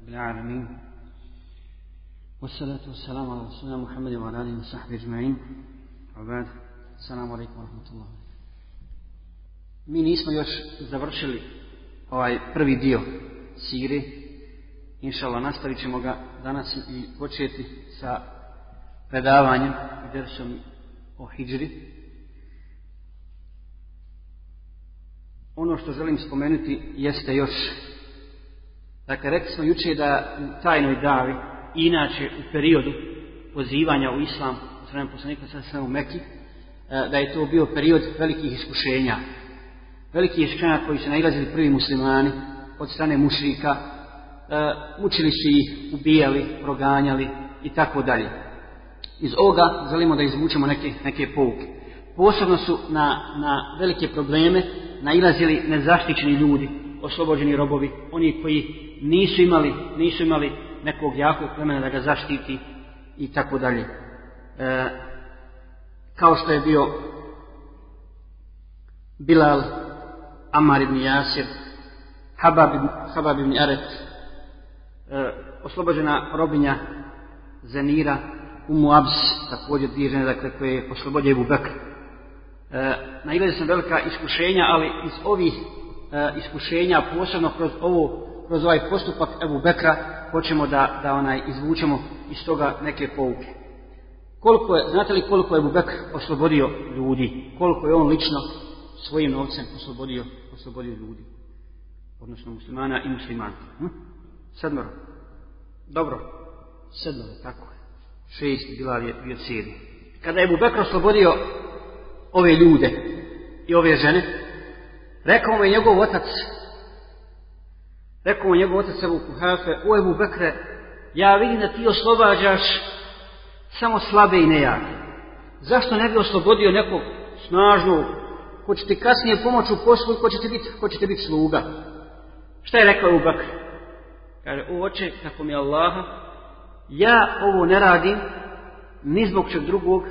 رب العالمين والصلاة والسلام على رسولنا محمد وعلى آله وصحبه أجمعين وبعد السلام عليكم ورحمة الله Mi nismo još završili ovaj prvi dio sire. Inšala, nastavit ćemo ga danas i početi sa predavanjem i dersom o hijđri. Ono što želim spomenuti jeste još Dakle, rekli smo jučer da u tajnoj davi, inače u periodu pozivanja u islam, u strane poslanika sad sam u Meki, e, da je to bio period velikih iskušenja. Velikih iskušenja koji su nailazili prvi muslimani od strane mušrika, e, mučili su ih, ubijali, proganjali i tako dalje. Iz ovoga želimo da izvučemo neke, neke pouke. Posebno su na, na velike probleme nailazili nezaštićeni ljudi, oslobođeni robovi, oni koji nisu imali, nisu imali nekog jakog plemena da ga zaštiti i tako dalje. E, kao što je bio Bilal, Amar ibn Jasir, Habab, Habab ibn Aret, e, oslobođena robinja Zenira, Umu Abs, također dvije žene, dakle, koje je oslobodio Ebu Bekr. E, Nailazio sam velika iskušenja, ali iz ovih iskušenja, posebno kroz ovo kroz ovaj postupak Ebu Bekra hoćemo da, da onaj izvučemo iz toga neke pouke. Koliko je, znate li koliko je Ebu Bekr oslobodio ljudi? Koliko je on lično svojim novcem oslobodio, oslobodio ljudi? Odnosno muslimana i muslimanke. Hm? Sedmero. Dobro. Sedmero, tako je. Šest bila je bio cijeli. Kada je Ebu Bekr oslobodio ove ljude i ove žene, rekao mu je njegov otac Rekao mu njegov otac Ebu Kuhafe, o Ebu Bekre, ja vidim da ti oslobađaš samo slabe i nejake. Zašto ne bi oslobodio nekog snažnog, ko će ti kasnije pomoći u poslu, ko će ti biti, ko će ti biti sluga? Šta je rekao Ebu Bekre? Kaže, o oče, tako mi Allaha, ja ovo ne radim ni zbog čeg drugog,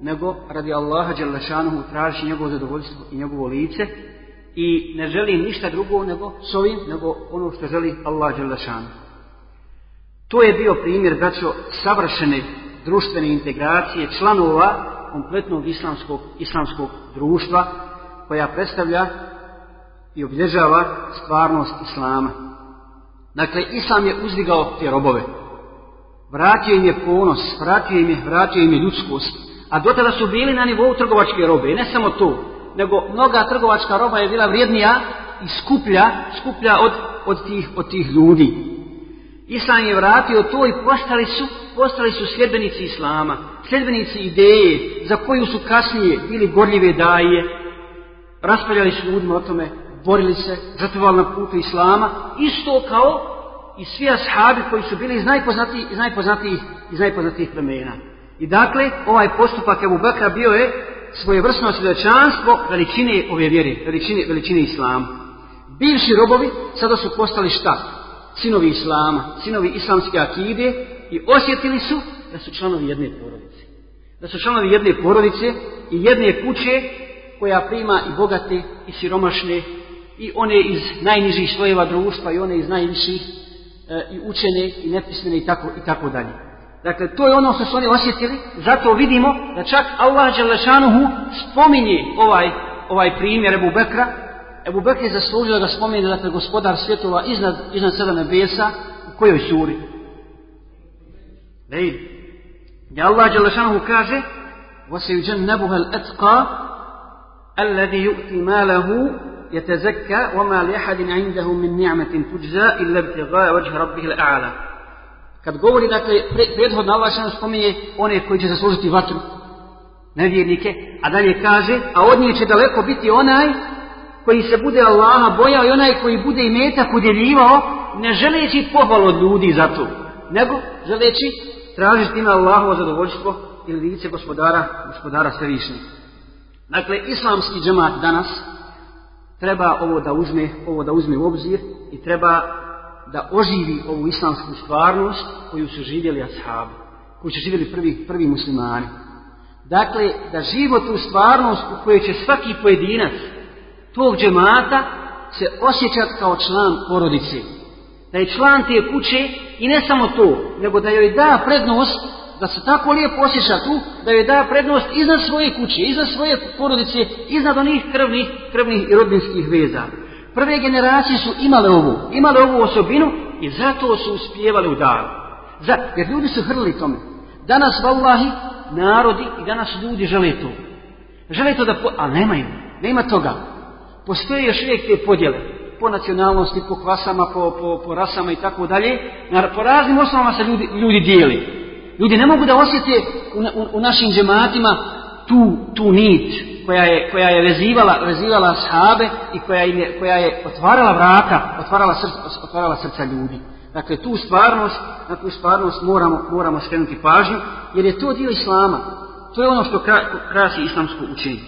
nego radi Allaha Đelešanuhu traži njegovo zadovoljstvo i njegovo lice, i ne želim ništa drugo nego s ovim, nego ono što želi Allah Đelešanu. To je bio primjer, braćo, savršene društvene integracije članova kompletnog islamskog, islamskog društva koja predstavlja i obilježava stvarnost Islama. Dakle, Islam je uzdigao te robove. Vratio im je ponos, vratio im je, vratio im je ljudskost. A do tada su bili na nivou trgovačke robe. I ne samo to, nego mnoga trgovačka roba je bila vrijednija i skuplja, skuplja od, od, tih, od tih ljudi. Islam je vratio to i postali su, postali su sljedbenici Islama, sljedbenici ideje za koju su kasnije bili gorljive daje, raspravljali su ljudima o tome, borili se, žrtvovali na putu Islama, isto kao i svi ashabi koji su bili iz najpoznatijih, iz najpoznatijih, iz najpoznatijih plemena. I dakle, ovaj postupak Ebu Bekra bio je svojevrsno svjedočanstvo veličine ove vjere, veličine, veličine islama. Bivši robovi sada su postali šta? Sinovi islama, sinovi islamske akide i osjetili su da su članovi jedne porodice. Da su članovi jedne porodice i jedne kuće koja prima i bogate i siromašne i one iz najnižih slojeva društva i one iz najviših e, i učene i nepismene i tako, i tako dalje. Dakle, to je ono što su oni osjetili, zato vidimo da čak Allah Đelešanuhu spominje ovaj, ovaj primjer Ebu Bekra. Ebu Bekr je zaslužio da spominje, dakle, gospodar svjetova iznad, iznad sada nebesa, u kojoj suri? Lejl. Gdje Allah Đelešanuhu kaže وَسَيُجَنَّبُهَ الْأَتْقَى الَّذِي يُؤْتِ مَالَهُ يَتَزَكَّى وَمَا لِيَحَدٍ عِنْدَهُ مِنْ نِعْمَةٍ تُجْزَى إِلَّا ابْتِغَاءَ وَجْهِ رَبِّهِ الْأَعْلَى Kad govori, dakle, prethodno Allah spominje one koji će zaslužiti vatru, nevjernike, a dalje kaže, a od nje će daleko biti onaj koji se bude Allaha bojao i onaj koji bude i metak udjeljivao, ne želeći pohvalu od ljudi za to, nego želeći tražiti ime Allahovo zadovoljstvo ili lice gospodara, gospodara svevišnjeg. Dakle, islamski džemat danas treba ovo da uzme, ovo da uzme u obzir i treba da oživi ovu islamsku stvarnost koju su živjeli ashabi, koju su živjeli prvi, prvi muslimani. Dakle, da živo tu stvarnost u kojoj će svaki pojedinac tog džemata se osjećati kao član porodice. da je član te kuće i ne samo to, nego da joj da prednost, da se tako lijepo osjeća tu, da joj da prednost iznad svoje kuće, iznad svoje porodice, iznad onih krvnih, krvnih i rodbinskih veza. Prve generacije su imale ovu, imale ovu osobinu i zato su uspjevali u daru. jer ljudi su hrli tome. Danas, vallahi, narodi i danas ljudi žele to. Žele to da, po... a nemaju, nema toga. Postoje još uvijek te podjele po nacionalnosti, po kvasama, po, po, po rasama i tako dalje. Po raznim osnovama se ljudi, ljudi dijeli. Ljudi ne mogu da osjete u, u, u našim džematima tu, tu nit koja je, koja je vezivala, vezivala sahabe i koja je, koja je otvarala vrata, otvarala srca, otvarala srca ljudi. Dakle, tu stvarnost, na tu stvarnost moramo, moramo skrenuti pažnju, jer je to dio islama. To je ono što krasi islamsko učenje.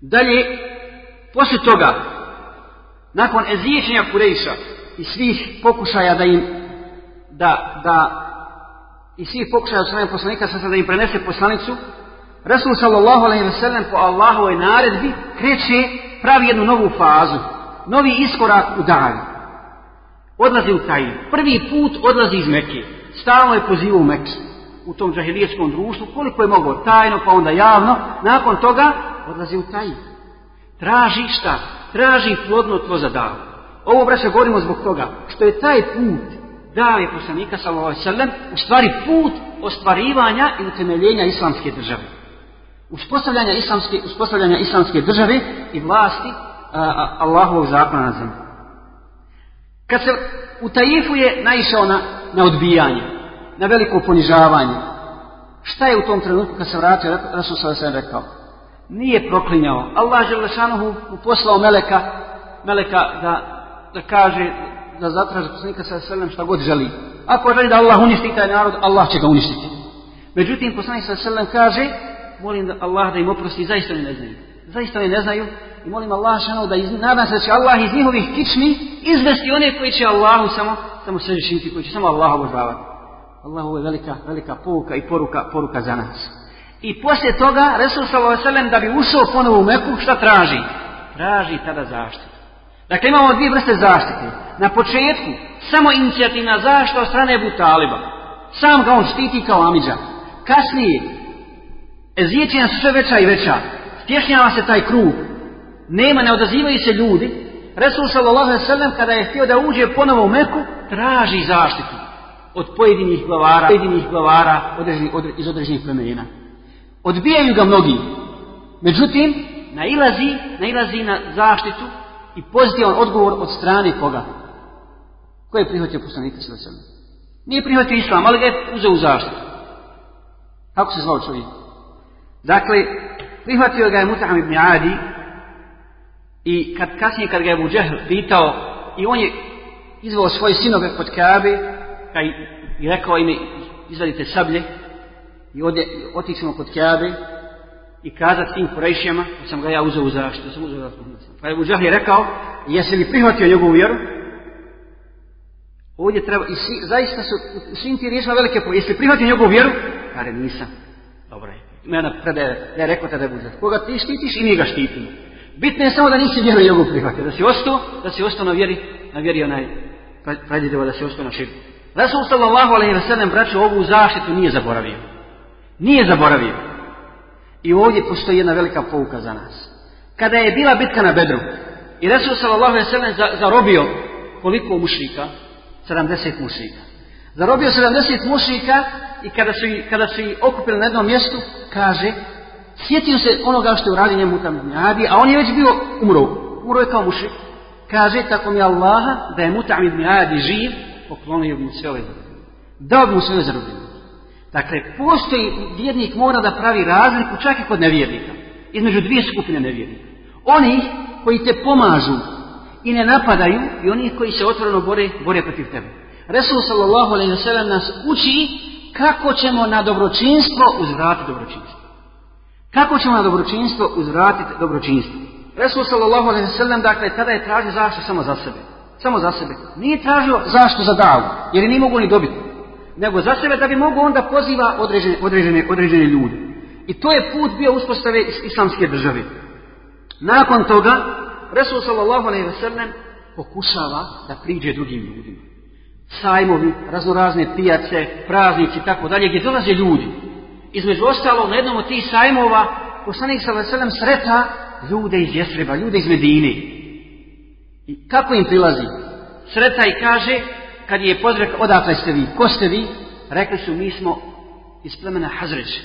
Dalje, poslije toga, nakon eziječenja Kurejša i svih pokušaja da im, da, da, i svih pokušaja od strane poslanika sa da im prenese poslanicu, Rasul sallallahu alaihi ve sellem po Allahovoj naredbi kreće, pravi jednu novu fazu, novi iskorak u davi. Odlazi u taj. Prvi put odlazi iz Mekke. Stalno je pozivu u. U tom džahilijetskom društvu, koliko je moglo tajno, pa onda javno. Nakon toga odlazi u taj. Traži šta? Traži plodno tlo za davu. Ovo braća govorimo zbog toga što je taj put dave poslanika sallallahu alejhi ve sellem u stvari put ostvarivanja i utemeljenja islamske države uspostavljanja islamske, uspostavljanja islamske države i vlasti Allahovog zakona na zemlji. Kad se u Tajifu je naišao na, na odbijanje, na veliko ponižavanje, šta je u tom trenutku kad se vratio, Rasul se rekao? Nije proklinjao. Allah Želešanuhu mu poslao Meleka, Meleka da, da kaže, da zatraži poslanika sa selem šta god želi. Ako želi da Allah uništi taj narod, Allah će ga uništiti. Međutim, poslanik sa selem kaže, molim da Allah da im oprosti, zaista ne znaju. Zaista ne znaju i molim Allah šano da iz, nadam se da će Allah iz njihovih kičmi izvesti one koji će Allahu samo, samo sebi činiti, koji će samo Allah obožavati. Allah je velika, velika pouka i poruka, poruka za nas. I poslije toga, Resul sallallahu da bi ušao ponovo u Meku, šta traži? Traži tada zaštitu. Dakle, imamo dvije vrste zaštite. Na početku, samo inicijativna zaštita od strane Ebu Taliba. Sam ga on štiti kao Amidža. Kasnije, Eziječenja su sve veća i veća. Stješnjava se taj krug. Nema, ne odazivaju se ljudi. Resul sallallahu alaihi kada je htio da uđe ponovo u Meku, traži zaštitu od pojedinih glavara, pojedinih glavara iz određenih plemena. Odbijaju ga mnogi. Međutim, nailazi, nailazi na zaštitu i pozitivan odgovor od strane koga? Ko je prihvatio poslanika sallallahu Nije prihvatio islam, ali ga je uzeo u zaštitu. Kako se zvao čovjek? Dakle, prihvatio ga je Mut'am ibn Adi i kad, kasnije kad ga je Abu pitao i on je izvao svoje sinove kod Kabe i rekao im izvadite sablje i ode, otići kod Kabe i kazati tim Kurejšijama da sam ga ja uzeo u zaštitu, sam uzeo. Pa je Abu je rekao, jesi li prihvatio njegovu vjeru? Ovdje treba, i svi, zaista su svim ti riječima velike jesi li prihvatio njegovu vjeru? Kare, nisam. Dobro je mene predaje, da je rekao. Koga ti štitiš i mi ga štitimo. Bitno je samo da nisi vjeru njegovu prihvatio. Da si ostao, da si ostao na vjeri, na vjeri onaj pradjedeva da si ostao na širku. Rasul sallallahu alaihi wa sallam braću ovu zaštitu nije zaboravio. Nije zaboravio. I ovdje postoji jedna velika pouka za nas. Kada je bila bitka na Bedru i Rasul sallallahu alaihi wa sallam zarobio koliko mušika? 70 mušika. Zarobio 70 mušika i kada su, kada su ih okupili na jednom mjestu, kaže, sjetio se onoga što je uradio njemu tamo Adi, a on je već bio umro. Umro je kao mušik. Kaže, tako mi Allaha, da je Mutam ibn Adi živ, poklonio mu sve ove Dao bi mu sve zarobljene. Dakle, postoji, vjernik mora da pravi razliku čak i kod nevjernika. Između dvije skupine nevjernika. Oni koji te pomažu i ne napadaju i oni koji se otvoreno bore, bore protiv tebe. Resul sallallahu alaihi wa nas uči kako ćemo na dobročinstvo uzvratiti dobročinstvo. Kako ćemo na dobročinstvo uzvratiti dobročinstvo? Resul sallallahu alaihi sallam, dakle, tada je tražio zaštitu samo za sebe. Samo za sebe. Nije tražio zaštitu za davu, jer je nije mogu ni dobiti. Nego za sebe da bi mogu onda poziva određene, određene, određene ljude. I to je put bio uspostave islamske države. Nakon toga, Resul sallallahu alaihi sallam pokušava da priđe drugim ljudima. Sajmovi, raznorazne pijace, praznici i tako dalje, gdje dolaze ljudi. Između ostalo, na jednom od tih sajmova, poslanik sallallahu sreta ljude iz Jesreba, ljude iz Medine. I kako im prilazi? Sreta i kaže, kad je pozrekao, odakle ste vi, ko ste vi? Rekli su, mi smo iz plemena Hazreć.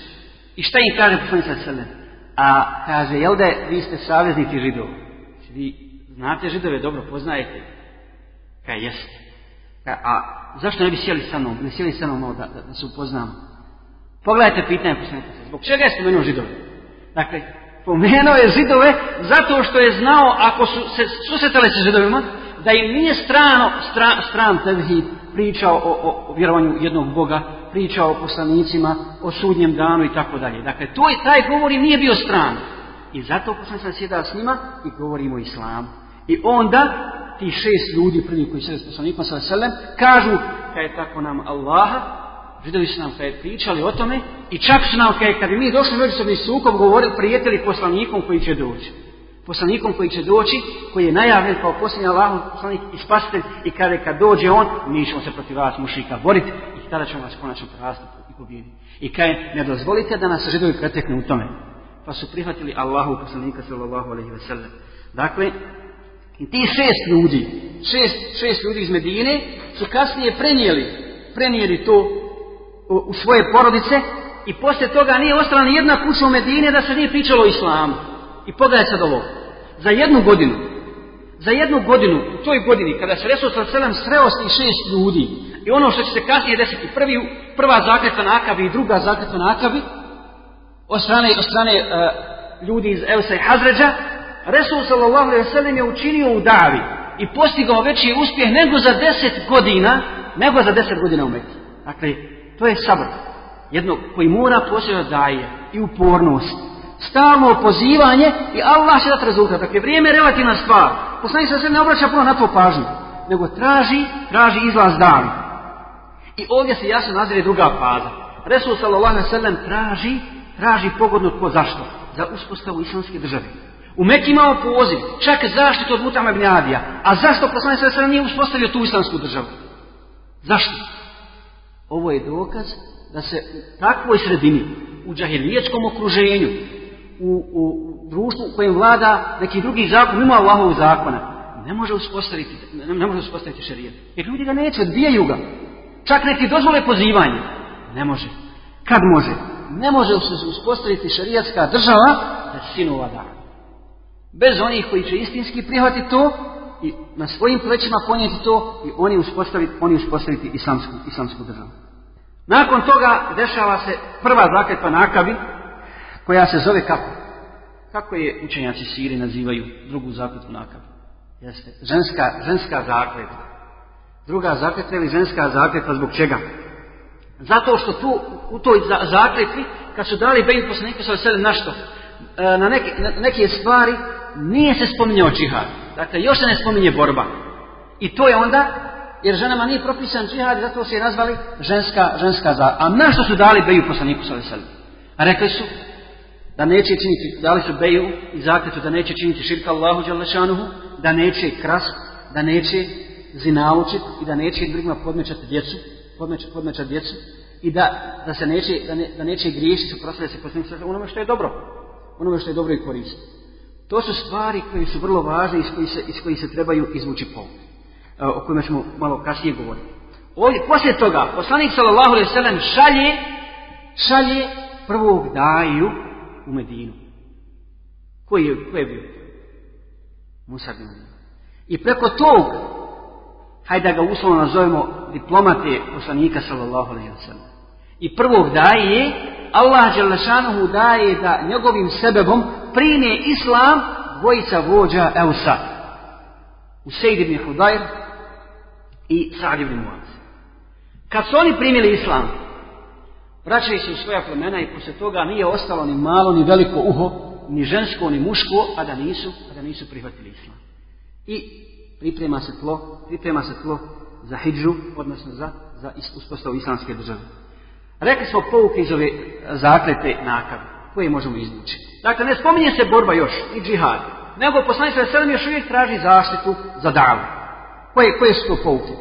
I šta im kaže poslanik sallallahu A kaže, jel da vi ste saveznici židova? Vi znate židove, dobro poznajete. Kaj jeste. A zašto ne bi sjeli sa mnom, ne sjeli sa mnom da, da, da se upoznamo? Pogledajte pitanje poslanika. Zbog čega je spomenuo židove? Dakle, spomenuo je židove zato što je znao, ako su se susretali sa židovima, da im nije strano, stra, stran tevhid pričao o, o, o vjerovanju jednog Boga, pričao o poslanicima, o sudnjem danu i tako dalje. Dakle, to je, taj govor im nije bio stran. I zato sam sjedao s njima i govorimo o islamu. I onda ti šest ljudi prvi koji sede s poslanikom sa selem kažu kad je tako nam Allaha? Židovi su nam kad je pričali o tome i čak su nam kad, kad bi mi došli međusobni sukob govorili prijatelji poslanikom koji će doći. Poslanikom koji će doći koji je najavljen kao posljednji Allahov poslanik i spasitelj i kada kad dođe on mi ćemo se protiv vas mušika boriti i tada ćemo vas konačno prerasti i pobijediti i kaj ne dozvolite da nas židovi preteknu u tome. Pa su prihvatili Allahu poslanika sallallahu alejhi ve sellem. Dakle I ti šest ljudi, šest, šest ljudi iz Medine, su kasnije prenijeli, prenijeli to u, svoje porodice i poslije toga nije ostala ni jedna kuća u Medine da se nije pričalo o islamu. I pogledaj sad ovo. Za jednu godinu, za jednu godinu, u toj godini, kada se Resul Sallam sreo s tih šest ljudi, i ono što će se kasnije desiti, prvi, prva zakletva na Akabi i druga zakletva na Akabi, od strane, od strane uh, ljudi iz Eusa i Hazređa, Resul sallallahu alejhi ve sellem je učinio u davi i postigao veći uspjeh nego za deset godina, nego za deset godina u. Dakle, to je sabr. Jedno koji mora posjedati daje i upornost. Stalno pozivanje i Allah će dati rezultat. Dakle, vrijeme je relativna stvar. Poslanik se ne obraća puno na to pažnju, nego traži, traži izlaz dan. I ovdje se jasno nazire druga faza. Resul sallallahu alejhi ve sellem traži, traži pogodnu tko zašto? Za uspostavu islamske države. U Mekki imao poziv, čak zaštitu od Mutama ibn Adija. A zašto poslanik sve nije uspostavio tu islamsku državu? Zašto? Ovo je dokaz da se u takvoj sredini, u džahilijetskom okruženju, u, u društvu kojem vlada neki drugi zakon, mimo Allahovog zakona, ne može uspostaviti, ne, može uspostaviti šarijet. Jer ljudi ga neće, odbijaju ga. Čak neki dozvole pozivanje. Ne može. Kad može? Ne može se uspostaviti šarijatska država da sinova dana bez onih koji će istinski prihvatiti to i na svojim plećima ponijeti to i oni uspostaviti, oni uspostaviti islamsku, islamsku državu. Nakon toga dešava se prva zakletva na Akabi, koja se zove kako? Kako je učenjaci Siri nazivaju drugu zakletvu na Akabi? Jeste, ženska, ženska zakletva. Druga zakletva ili ženska zakletva zbog čega? Zato što tu, u toj zakletvi, kad su dali Bejn poslaniku sa veselem E, na neke, neke stvari nije se spominjao džihad. Dakle, još se ne spominje borba. I to je onda, jer ženama nije propisan džihad, zato se je nazvali ženska, ženska za. A na što su dali beju poslaniku sa rekli su da neće činiti, dali su beju i zakretu da neće činiti širka Allahu Đalešanuhu, da neće krast, da neće zinaučit i da neće drugima podmećati djecu, podmećati, podmećati djecu i da, da se neće, da, ne, da neće griješiti, suprotstaviti se onome što je dobro, onome što je dobro i korisno. To su stvari koje su vrlo važne iz kojih se, iz kojih se trebaju izvući povod. O kojima ćemo malo kasnije govoriti. Ovdje, poslije toga, poslanik sallallahu alaihi sallam šalje, šalje prvog daju u Medinu. Koji je, koji je bio? Musa bin I preko tog, hajde da ga uslovno nazovemo diplomate poslanika sallallahu alaihi sallam. I prvog daje, Allah Đelešanuhu daje da njegovim sebebom prime islam dvojica vođa Eusa. Usejd ibn Hudajr i Sa'd ibn Muaz. Kad su oni primili islam, vraćali se u svoja plemena i posle toga nije ostalo ni malo, ni veliko uho, ni žensko, ni muško, a da nisu, a da nisu prihvatili islam. I priprema se tlo, priprema se tlo za hidžu, odnosno za, za uspostavu islamske države. Rekli smo pouke iz ove zaklete nakade, koje možemo izvući. Dakle, ne spominje se borba još, i džihad, nego poslanik selem još uvijek traži zaštitu za davu. Koje, koje su to pouke?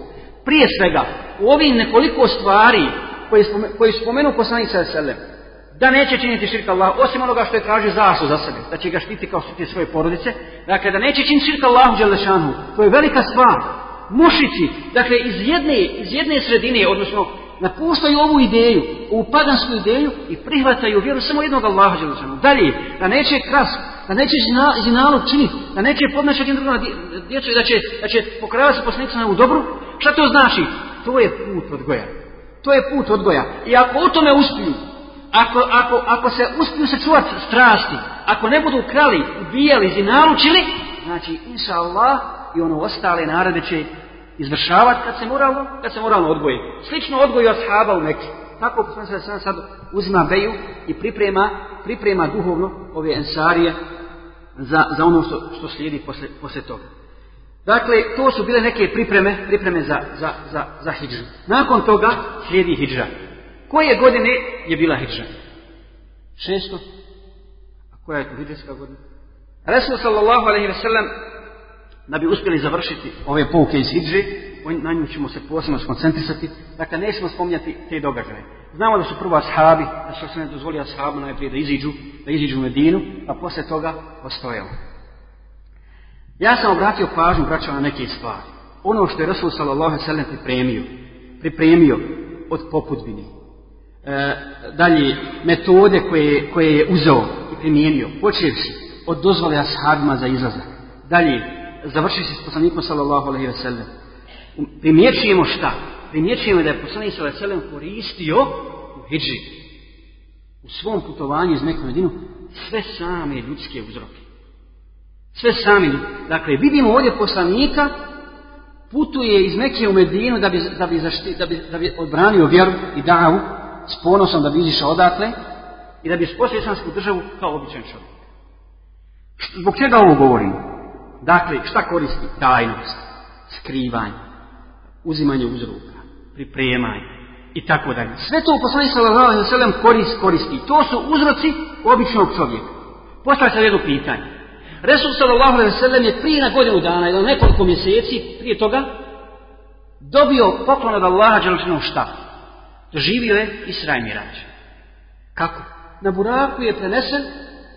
Prije svega, u ovim nekoliko stvari koje, spome, koje su spomenuo poslanik selem, da neće činiti širka Allah, osim onoga što je tražio zasu za sebe, da će ga štiti kao štiti svoje porodice, dakle da neće činiti širka Allahu Đelešanu, to je velika stvar. Mušici, dakle iz jedne, iz jedne sredine, odnosno napuštaju ovu ideju, ovu pagansku ideju i prihvataju vjeru samo jednog Allaha Đelešanu. Dalje, da neće kras, da neće zinalu činiti, da neće podnašati jednog drugog djecu i da će, da će pokravati se u dobru, šta to znači? To je put odgoja. To je put odgoja. I ako u tome uspiju, ako, ako, ako se uspiju se čuvati strasti, ako ne budu krali, ubijali, zinalučili, znači, inša Allah, i ono ostale narode će izvršavati kad se moralno, kad se moralno odgoji. Slično odgoju ashaba u Mekke. Tako poslanik se sad, sad uzima beju i priprema, priprema duhovno ove ensarije za, za ono što, što slijedi posle, posle toga. Dakle, to su bile neke pripreme, pripreme za, za, za, za hijđu. Nakon toga slijedi hijđa. Koje godine je bila hijđa? Šesto? A koja je to hijđarska godina? Resul sallallahu alaihi ve sellem da bi uspjeli završiti ove pouke iz hijđe, na nju ćemo se posebno skoncentrisati, dakle nećemo spominjati te događaje. Znamo da su prvo ashabi, da su se ne dozvolio ashabu najprije da iziđu, da iziđu u Medinu, a posle toga ostojalo. Ja sam obratio pažnju, braćo, na neke stvari. Ono što je Rasul sallallahu sallam pripremio, pripremio od poputbine, e, dalje metode koje, koje je uzeo i primijenio, počevši od dozvole ashabima za izlazak, dalje završiti s poslanikom sallallahu alaihi ve sellem. Primjećujemo šta? Primjećujemo da je poslanik sallallahu alaihi ve sellem koristio u hijđi, u svom putovanju iz Mekke Medinu, sve same ljudske uzroke. Sve sami. Dakle, vidimo ovdje poslanika putuje iz Mekke u Medinu da bi, da bi, zašti, da bi, da bi odbranio vjeru i davu s ponosom da bi izišao odatle i da bi sposio islamsku državu kao običan čovjek. Zbog čega ovo govorimo? Dakle, šta koristi? Tajnost, skrivanje, uzimanje uzruka, pripremanje i tako dalje. Sve to u poslanih sallallahu korist, koristi. To su uzroci običnog čovjeka. Postavlja se jedno pitanje. Resul sallallahu sallam je prije na godinu dana ili nekoliko mjeseci prije toga dobio poklon od Allaha Đelčinog šta? Doživio je Israj Mirađ. Kako? Na buraku je prenesen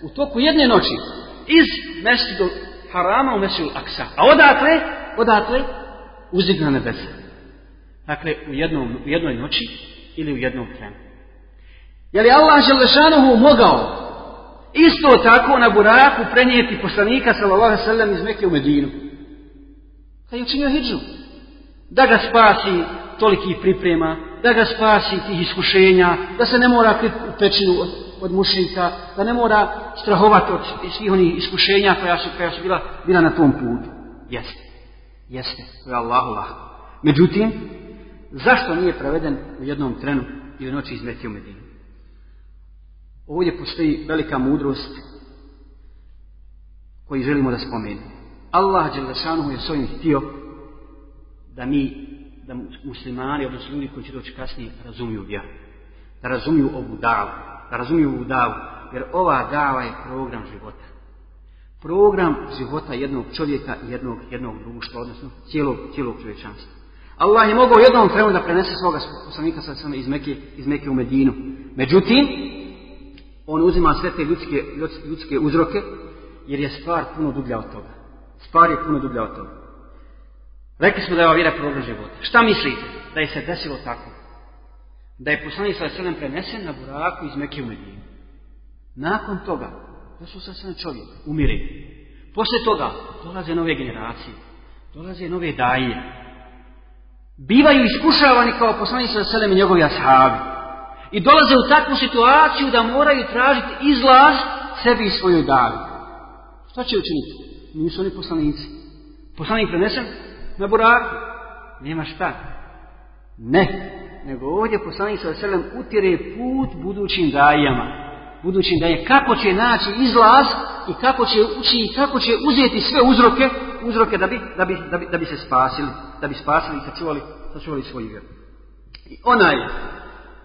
u toku jedne noći iz mjestu harama u Mesul Aksa. A odatle, odatle, uzdig na nebesa. Dakle, u, jednom, u jednoj noći ili u jednom trenu. Je li Allah Želešanuhu mogao isto tako na buraku prenijeti poslanika sallallahu sallam iz Mekke u Medinu? Kad je učinio hijđu. Da ga spasi toliki priprema, da ga spasi tih iskušenja, da se ne mora u pećinu od, mušnika, da ne mora strahovati od svih onih iskušenja koja su, koja su bila, bila na tom putu. Jeste. Jeste. To je lahko. Međutim, zašto nije preveden u jednom trenu i u noći izmetio Medinu? Ovdje postoji velika mudrost koju želimo da spomenemo. Allah Đelešanuhu je svojim htio da mi, da muslimani, odnosno ljudi koji će doći kasnije, razumiju vjeru. Da razumiju ovu davu. Da razumiju ovu davu. Jer ova dava je program života. Program života jednog čovjeka i jednog, jednog društva, odnosno cijelog, cijelog čovječanstva. Allah je mogao jednom trenu da prenese svoga poslanika sa iz Meke, iz Meke u Medinu. Međutim, on uzima sve te ljudske, ljudske uzroke, jer je stvar puno dublja od toga. Stvar je puno dublja od toga. Rekli smo da je ova vjera program života. Šta mislite? Da je se desilo tako? Da je poslanik sa selem prenesen na buraku iz Mekke u Medinu. Nakon toga, došao sa selem čovjek, umire. Posle toga, dolaze nove generacije. Dolaze nove daje. Bivaju iskušavani kao poslanik sa selem i njegovi ashabi. I dolaze u takvu situaciju da moraju tražiti izlaz sebi i svojoj davi. Šta će učiniti? Nisu oni poslanici. Poslanik prenesen na buraku. Nema šta. Ne. Nego ovdje poslanik sa selem utjere put budućim dajama. Budućim daje kako će naći izlaz i kako će ući i kako će uzeti sve uzroke, uzroke da bi, da bi, da bi, da bi se spasili, da bi spasili i sačuvali, sačuvali svoju vjeru. I onaj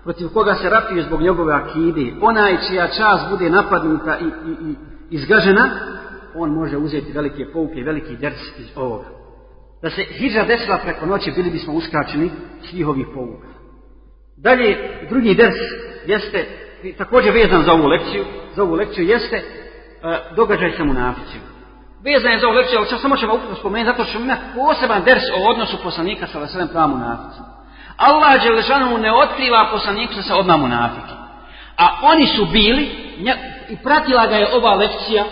protiv koga se ratuje zbog njegove akide, onaj čija čast bude napadnuta i, i, i izgažena, on može uzeti velike pouke, veliki ders iz ovoga. da se hijđa desila preko noći, bili bismo uskraćeni svih ovih pouka. Dalje, drugi ders jeste, također vezan za ovu lekciju, za ovu lekciju jeste uh, događaj sa munaficima. Vezan je za ovu lekciju, ali samo ćemo ukupno spomenuti, zato što imati poseban ders o odnosu poslanika sa veselem prema munaficima. Allah Đelešanu ne otkriva poslaniku sa odmah munafike. A oni su bili, i pratila ga je ova lekcija,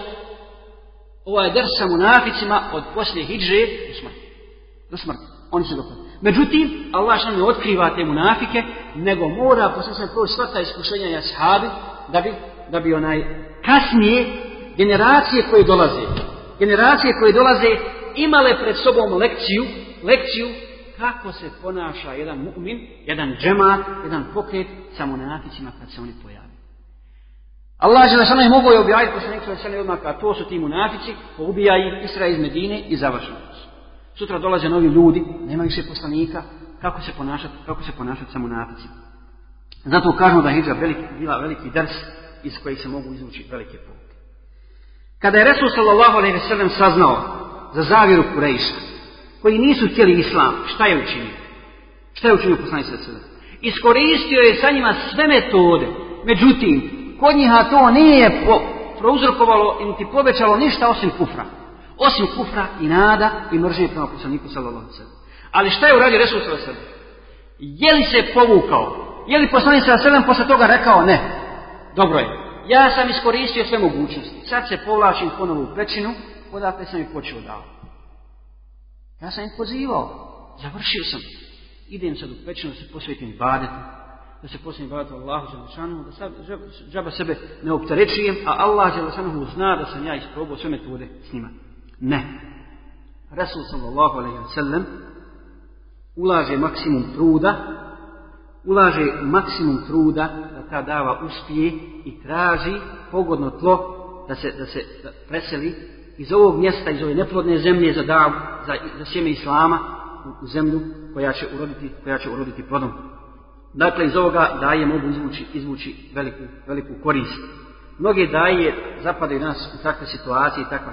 ovaj ders sa munaficima od poslije hijđe do smrti. Do smrti. Oni su dopadli. Međutim, Allah što ne otkriva te munafike, nego mora poslije proći sva iskušenja i ashabi, da bi, da bi onaj kasnije generacije koje dolaze, generacije koje dolaze imale pred sobom lekciju, lekciju kako se ponaša jedan mu'min, jedan džemat, jedan pokret sa munaficima kad se oni pojavi. Allah je je mogao je objaviti sa odmah, to su ti munafici, ubija ih Isra iz Medine i završeno Sutra dolaze novi ljudi, nema više poslanika, kako se ponašati, kako se ponašati sa munaficima. Zato kažemo da je veliki, bila veliki drs iz kojih se mogu izvući velike pouke. Kada je Resul sallallahu alaihi sellem saznao za zavjeru Kurejša, koji nisu htjeli islam, šta je učinio? Šta je učinio poslanik sallallahu Iskoristio je sa njima sve metode, međutim, kod njiha to nije prouzrokovalo niti povećalo ništa osim kufra. Osim kufra i nada i mržnje prema poslaniku sallallahu Ali šta je uradio Resul sallallahu Je li se povukao? Je li poslanik sallallahu posle toga rekao ne? Dobro je. Ja sam iskoristio sve mogućnosti. Sad se povlačim ponovo u pećinu, odakle sam i počeo dao. Ja sam ih pozivao. Završio sam. Idem sad u pećinu, se posvetim badetu da se posljednji bavati Allahu Đelešanu, da sad džaba sebe ne opterećujem, a Allah Đelešanu zna da sam ja isprobao sve metode s njima. Ne. Rasul sallallahu alaihi wa sallam ulaže maksimum truda, ulaže maksimum truda da ta dava uspije i traži pogodno tlo da se, da se da preseli iz ovog mjesta, iz ove neplodne zemlje za davu, za, za sjeme Islama u, u zemlju koja će uroditi, koja će uroditi plodom. Dakle, iz ovoga daje mogu izvući, izvući veliku, veliku korist. Mnoge daje zapadaju nas u takve situacije, takva,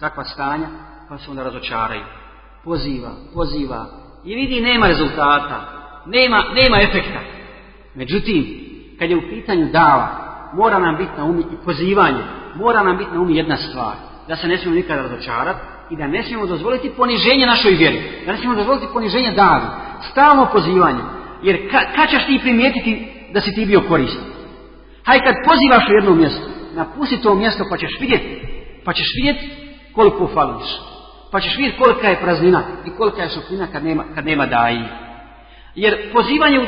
takva stanja, pa se onda razočaraju. Poziva, poziva. I vidi, nema rezultata. Nema, nema efekta. Međutim, kad je u pitanju dava, mora nam biti na umi i pozivanje, mora nam biti na umi jedna stvar. Da se ne smijemo nikada razočarati i da ne smijemo dozvoliti poniženje našoj vjeri. Da ne smijemo dozvoliti poniženje davi. Stalno pozivanje jer ka, kad ćeš ti primijetiti da si ti bio koristan? Haj kad pozivaš u jedno mjesto, napusti to mjesto pa ćeš vidjeti, pa ćeš vidjeti koliko fališ. Pa ćeš vidjeti kolika je praznina i kolika je suplina kad nema, kad nema daji. Jer pozivanje,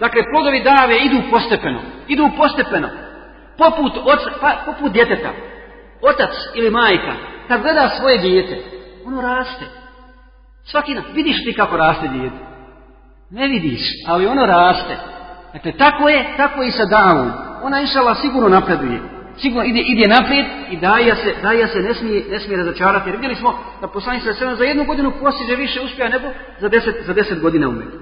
dakle plodovi dave idu postepeno, idu postepeno. Poput, oca, pa, poput djeteta, otac ili majka, kad gleda svoje dijete, ono raste. Svaki dan, vidiš ti kako raste dijete. Ne vidiš, ali ono raste. Dakle, tako je, tako je i sa davom. Ona inšala sigurno napreduje. Sigurno ide, ide naprijed i daja se, daja se ne smije, ne smije razočarati. Jer vidjeli smo da poslanik sa za jednu godinu postiže više uspjeha nego za deset, za deset godina umeti.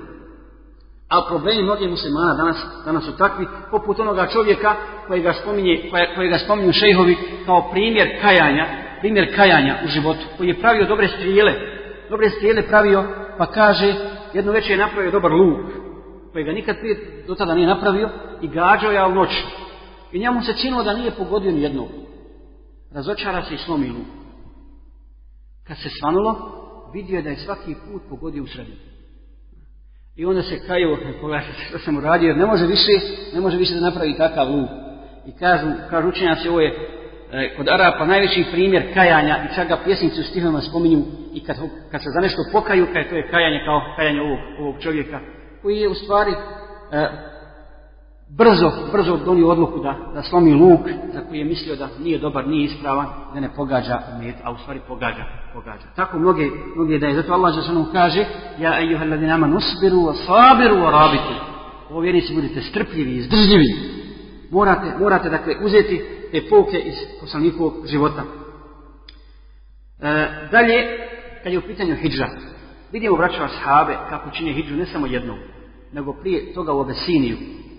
A problemi mnogih muslimana danas, danas su takvi, poput onoga čovjeka koji ga spominje, koji ga spominju šejhovi kao primjer kajanja, primjer kajanja u životu, koji je pravio dobre strijele, dobre strijele pravio, pa kaže, jedno večer je napravio dobar luk, koji ga nikad prije do tada nije napravio, i gađao je u noć. I njemu se činilo da nije pogodio ni jednog. Razočara se i slomi luk. Kad se svanulo, vidio je da je svaki put pogodio u sredinu. I onda se kaju, pogledajte što sam uradio, jer ne može više, ne može više da napravi takav luk. I kažu, kažu učenjaci, ovo je E, kod Arapa najveći primjer kajanja i čak ga pjesnici u stihovima spominju i kad, kad se za nešto pokaju, kad to je kajanje kao kajanje ovog, ovog čovjeka, koji je u stvari e, brzo, brzo donio odluku da, da slomi luk za koji je mislio da nije dobar, nije ispravan, da ne pogađa met, a u stvari pogađa, pogađa. Tako mnoge, mnoge da je, zato Allah za kaže, ja ejuha ladinama nusbiru, sabiru, rabitu. Ovo vjernici budete strpljivi, izdržljivi. Morate, morate dakle uzeti te pouke iz poslanikovog života. E, dalje, kad je u pitanju hijđa, vidimo braćova sahabe kako čine hijđu ne samo jednom, nego prije toga u Abesiniju,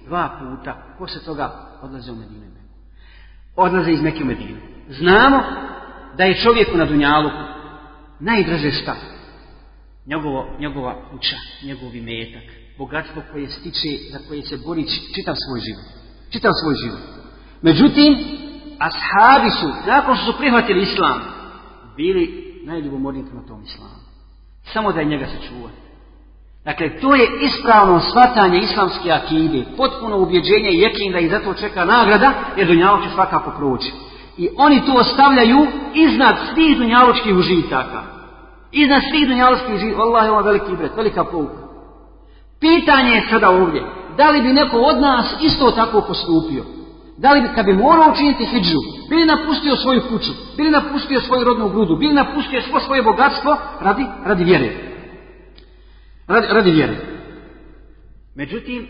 dva puta, posle toga odlaze u Medinu. Odlaze iz Mekke u Medinu. Znamo da je čovjeku na Dunjalu najdraže šta? njegovo, njegova kuća, njegov imetak, bogatstvo koje stiče, za koje se bori čitav svoj život. Čitav svoj život. Međutim, ashabi su, nakon što su prihvatili islam, bili najljubomorniji prema tom islamu. Samo da je njega sačuvati. Dakle, to je ispravno shvatanje islamske akide, potpuno ubjeđenje i jekin da ih zato čeka nagrada, jer dunjalo će svakako proći. I oni to ostavljaju iznad svih dunjaločkih užitaka. Iznad svih dunjaločkih užitaka. Allah je ovo veliki bret, velika pouka. Pitanje je sada ovdje, da li bi neko od nas isto tako postupio? Da li bi, kad bi morao učiniti hijđu, bili napustio svoju kuću, bili napustio svoju rodnu grudu, bili napustio svo svoje bogatstvo radi, radi vjere. Radi, radi vjere. Međutim,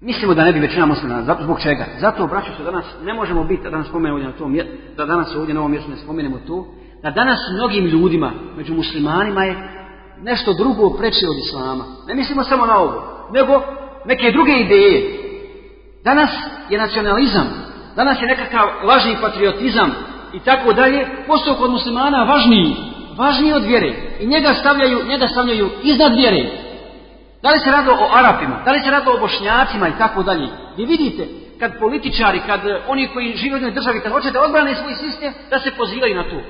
mislimo da ne bi većina muslima, zbog čega? Zato, braćo, što danas ne možemo biti, da danas spomenemo na tom, da danas ovdje na ovom mjestu ne spomenemo to, da danas mnogim ljudima, među muslimanima je nešto drugo preče od islama. Ne mislimo samo na ovo, nego neke druge ideje. Danas je nacionalizam, danas je nekakav lažni patriotizam i tako dalje, postao kod muslimana važniji, važniji od vjere. I njega stavljaju, njega stavljaju iznad vjere. Da li se radi o Arapima, da li se radi o Bošnjacima i tako dalje. Vi vidite, kad političari, kad oni koji žive u jednoj državi, kad hoćete odbrane svoj sistem, da se pozivaju na to.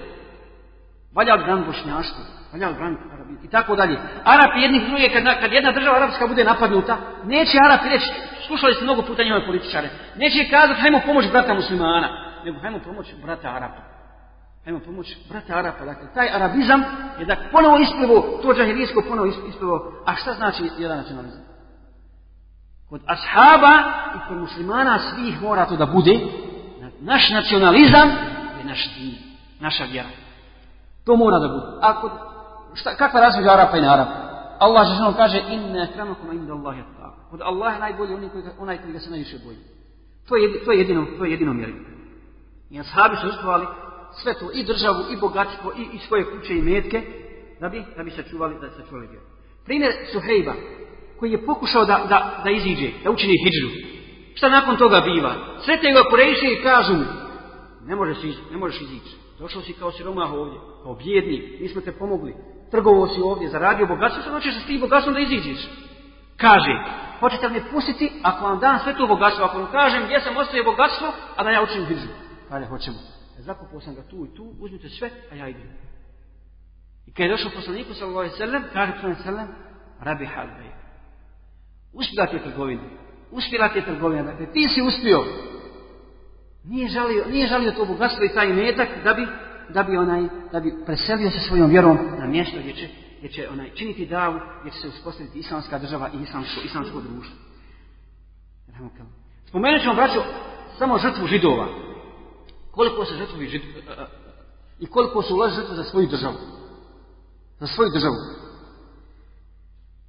Valja odbraniti bošnjaštvo, valja odbraniti i tako dalje. Arapi jednih druge, kad, kad jedna država arapska bude napadnuta, neće Arapi reći, slušali ste mnogo puta njove političare, neće kazati hajmo pomoći brata muslimana, nego hajmo pomoći brata Arapa. Hajmo pomoći brata Arapa. Dakle, taj arabizam je da ponovo isplivo, to džahirijsko ponovo isplivo. A šta znači jedan nacionalizam? Kod ashaba i kod muslimana svih mora to da bude. Naš nacionalizam je naš din, naša vjera. To mora da bude. A kod, šta, kakva razlika Arapa i Arapa? Allah že kaže inne akramakum inda Allah je Allah je najbolji onaj koji, onaj koji ga se najviše boji. To je, to je jedino, to je jedino mjerilo. I ashabi su uspovali sve to, i državu, i bogatstvo, i, i svoje kuće i metke, da bi, da bi sačuvali, da sačuvali vjeru. Primjer Suhejba, koji je pokušao da, da, da iziđe, da učini hijđu. Šta nakon toga biva? Sve te ga i kažu ne možeš, ne možeš izići. Došao si kao siromah ovdje, kao bjednik, mi smo te pomogli. Trgovao si ovdje, zaradio bogatstvo, sad hoćeš sa tim bogatstvom da iziđeš. Kaže, hoćete me pustiti ako vam dam sve to bogatstvo, ako vam kažem gdje sam ostavio bogatstvo, a da ja učinim hijđu. Kaže, hoćemo. Zakupao sam ga tu i tu, uzmite sve, a ja idem. I kad je došao poslaniku sallallahu alejhi ve sellem, kaže poslanik sallam, rabi halbe. Uspjela ti je trgovina. Uspjela ti je trgovina. Dakle, ti si uspio. Nije žalio, nije žalio to bogatstvo i taj metak da bi, da bi onaj, da bi preselio se svojom vjerom na mjesto gdje će, gdje će onaj činiti davu, gdje će se uspostaviti islamska država i islamsko, islamsko društvo. Spomenut ćemo, braćo, samo žrtvu židova. Koliko se žrtvovi žid... i koliko su ulaži žrtve za svoju državu. Za svoju državu.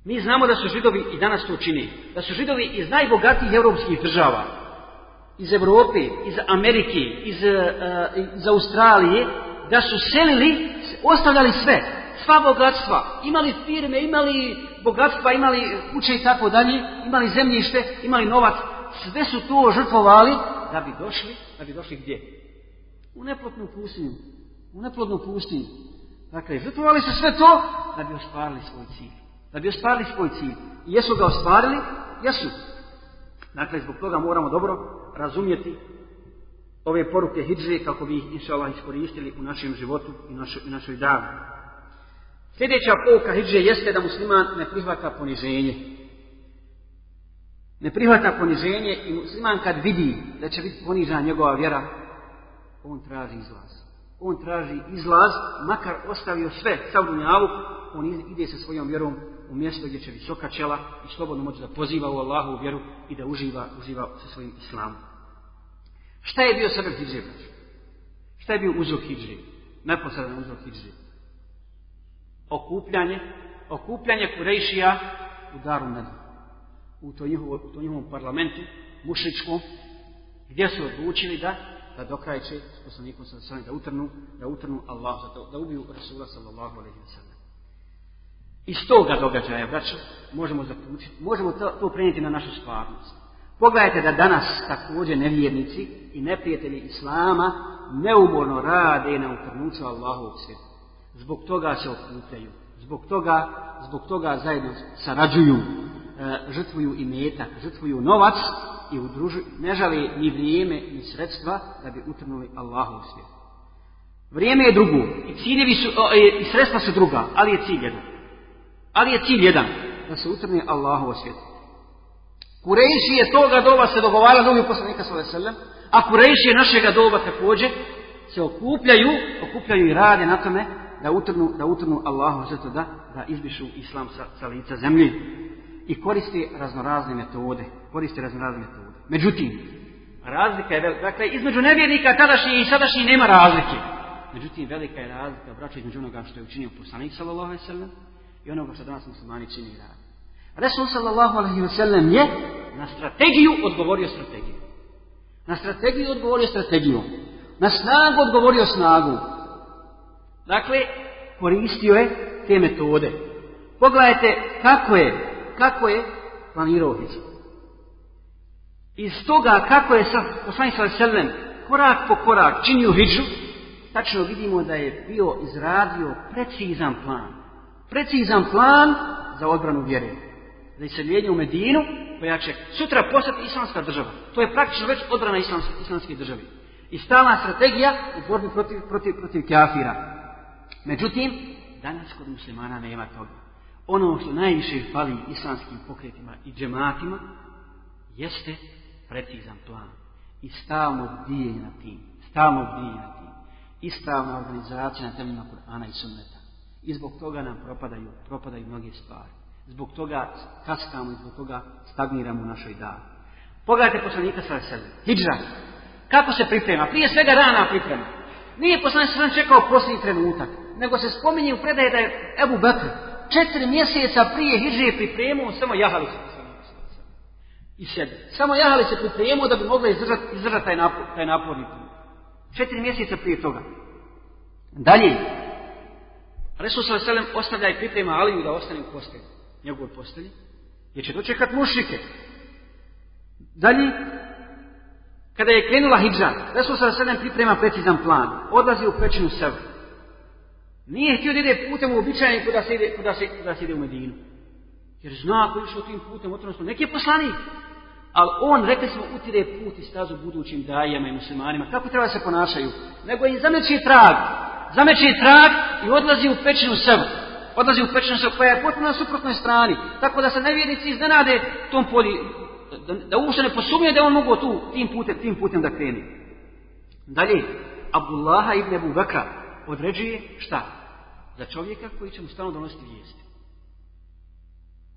Mi znamo da su židovi i danas to čini. Da su židovi iz najbogatijih europskih država. Iz Europe, iz Amerike, iz, uh, iz Australije. Da su selili, ostavljali sve. Sva bogatstva. Imali firme, imali bogatstva, imali kuće i tako dalje. Imali zemljište, imali novac. Sve su to žrtvovali da bi došli, da bi došli gdje? u neplodnu pustinju. U neplodnu pustinju. Dakle, žrtvovali su sve to da bi ostvarili svoj cilj. Da bi ostvarili svoj cilj. I jesu ga ostvarili? Jesu. Dakle, zbog toga moramo dobro razumjeti ove poruke hidžre kako bi ih, inša Allah, iskoristili u našem životu i našoj, našoj davi. Sljedeća pouka hidžre jeste da musliman ne prihvata poniženje. Ne prihvata poniženje i musliman kad vidi da će biti ponižena njegova vjera, on traži izlaz. On traži izlaz, makar ostavio sve, sav dunjavu, on ide sa svojom vjerom u mjesto gdje će visoka čela i slobodno moći da poziva u Allahu vjeru i da uživa, uživa sa svojim islamom. Šta je bio sebe hijđe, Šta je bio uzrok hijđe? Neposredan uzrok hijđe. Okupljanje, okupljanje Kurejšija u Daru. U to, njihovo, u to njihovom parlamentu, mušičkom, gdje su odlučili da da dokrajče s poslanikom sa da utrnu, da utrnu Allah, da, da ubiju Rasula sallallahu alaihi wa sallam. Iz toga događaja, braćo, možemo zaključiti, možemo to, to prenijeti na našu stvarnost. Pogledajte da danas također nevjernici i neprijatelji Islama neumorno rade na utrnuću Allahovog svijeta. Zbog toga se okupljaju. Zbog toga, zbog toga zajedno sarađuju, e, žrtvuju i metak, žrtvuju novac i udružuju, ne žale ni vrijeme ni sredstva da bi utrnuli Allahu svijet. Vrijeme je drugo i ciljevi su, i sredstva su druga, ali je cilj jedan. Ali je cilj jedan, da se utrne Allahu u svijet. Kurejši je toga doba se dogovarala drugi poslanika sallallahu a Kurejši je našega doba također se okupljaju, okupljaju i rade na tome da utrnu, da utrnu Allahu zato da, da izbišu islam sa, sa lica zemlje i koristi raznorazne metode. Koristi raznorazne metode. Međutim, razlika je velika. Dakle, između nevjernika tadašnji i sadašnji nema razlike. Međutim, velika je razlika, braća, između onoga što je učinio poslanik sallallahu i onoga što danas muslimani čini i radi. Resul sallallahu alaihi sallam je na strategiju odgovorio strategiju. Na strategiju odgovorio strategiju. Na snagu odgovorio snagu. Dakle, koristio je te metode. Pogledajte kako je, kako je planirao hijđu. Iz toga kako je sa poslanik sallallahu korak po korak činio hijđu, tačno vidimo da je bio izradio precizan plan. Precizan plan za odbranu vjere. Za iseljenje u Medinu, koja će sutra postati islamska država. To je praktično već odbrana islamske, islamske države. I stalna strategija u borbi protiv, protiv, protiv kafira. Međutim, danas kod muslimana nema toga. Ono što najviše fali islamskim pokretima i džematima jeste precizan plan. I stalno bdije na tim. Stalno bdije na tim. Ispravna organizacija na temeljima Kur'ana i Sunneta. I zbog toga nam propadaju, propadaju mnoge stvari. Zbog toga kaskamo i zbog toga stagniramo u našoj davi. Pogledajte poslanika sa sebe. Hidžra. Kako se priprema? Prije svega rana priprema. Nije poslanik sam čekao posljednji trenutak, nego se spominje u predaje da je Ebu Bekr četiri mjeseca prije hidže pripremao samo jahali se i sebe. Samo jahali se pripremao da bi mogli izdržati, izdržati taj, napor, taj naporni put. Četiri mjeseca prije toga. Dalje, Resul Selem ostavlja i priprema Aliju da ostane u postelji, njegovoj postelji, jer će dočekat mušike. Dalje, kada je krenula hijđa, Resul Selem priprema precizan plan, odlazi u pećinu sebe. Nije htio da ide putem u uobičajen kuda se ide, kuda se, kuda se ide u Medinu. Jer zna ako išao tim putem, otvorno neki je poslanik. Ali on, rekli smo, utire put i stazu budućim dajama i muslimanima. Kako treba se ponašaju? Nego im zameći trag. Zameći trag i odlazi u pećinu sebu. Odlazi u pećinu sebu koja je potpuno na suprotnoj strani. Tako da se nevjernici iznenade tom polju. Da, da uopšte ne posumije da on mogu tu, tim putem, tim putem da kreni. Dalje, Abdullaha ibn Abu Bakra određuje šta? Za čovjeka koji će mu stalno donositi vijesti.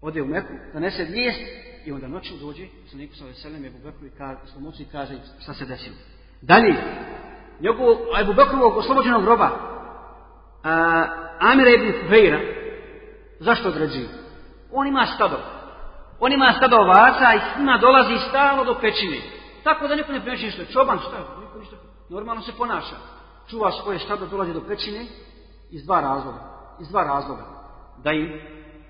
Ode u Meku, donese vijest i onda noću dođe, sa neku sa veselem, Ebu Bekru i kaže, kaže šta se desilo. Dalje, njegov, Ebu Bekrovog oslobođenog groba, a, Amira ibn Fufeira, zašto određuje? On ima stado. On ima stado ovaca i s dolazi stalno do pećine. Tako da niko ne primeći je čoban, šta, niko ništa, normalno se ponaša. Čuva svoje stado, dolazi do pećine iz dva razloga. Iz dva razloga. Da im